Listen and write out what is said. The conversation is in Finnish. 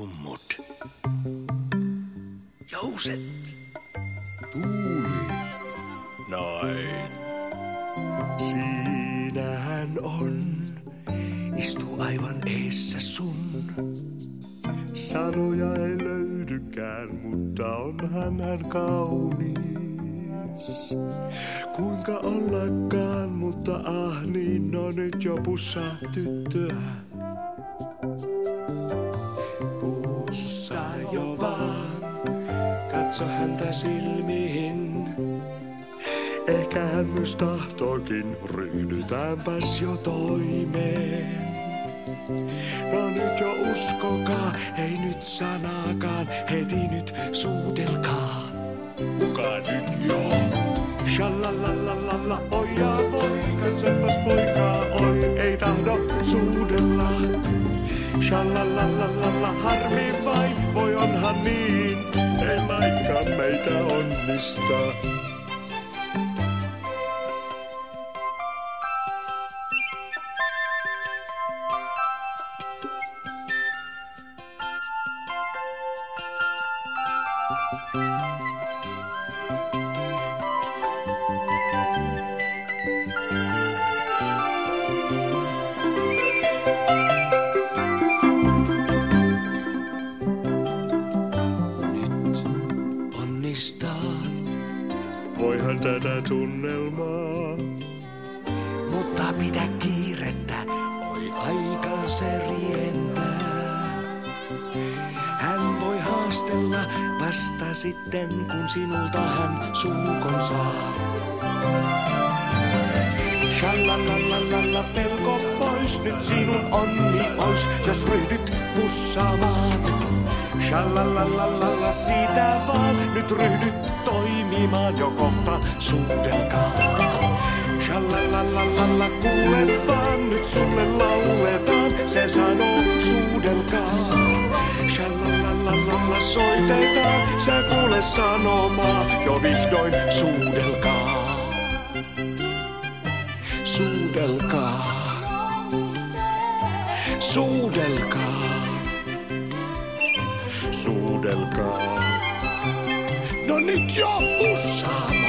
kummut. Jouset. Tuuli. Noin. Siinähän on. Istuu aivan eessä sun. Sanoja ei löydykään, mutta onhan hän kaunis. Kuinka ollakaan, mutta ah niin, no nyt jo pussaa tyttöä. Katso häntä silmiin. Ehkä hän myös tahtoikin, ryhdytäänpäs jo toimeen. No nyt jo uskokaa, ei nyt sanaakaan, heti nyt suudelkaa. Mukaan nyt jo. Shalalalala, oi ja voi, katsopas poikaa, oi ei tahdo suudella. Shalalalala, harmi vain, voi onhan onnistaa. Nyt. Voihan tätä tunnelmaa. Mutta pidä kiirettä, oi aika se rientää. Hän voi haastella vasta sitten, kun sinulta hän suukon saa. Shalalalala, pelko pois, nyt sinun onni ois, jos ryhdyt pussaamaan. Shalalalala, siitä vaan, nyt ryhdyt toimimaan jo kohta suudelkaa. Shalalalala, kuule vaan, nyt sulle lauletaan, se sanoo suudelkaa. Shalalalala, soitetaan, sä kuule sanomaa, jo vihdoin suudelkaa. Suudelkaa. Suudelkaa. Suudelkaa. No nyt jo pussaamaan.